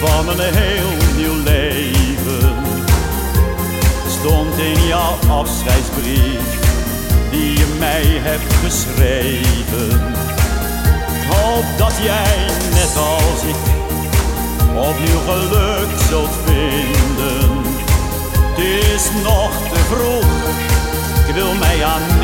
Van een heel nieuw leven. Stond in jouw afscheidsbrief die je mij hebt geschreven. Ik hoop dat jij, net als ik, opnieuw geluk zult vinden. Het is nog te vroeg, ik wil mij aan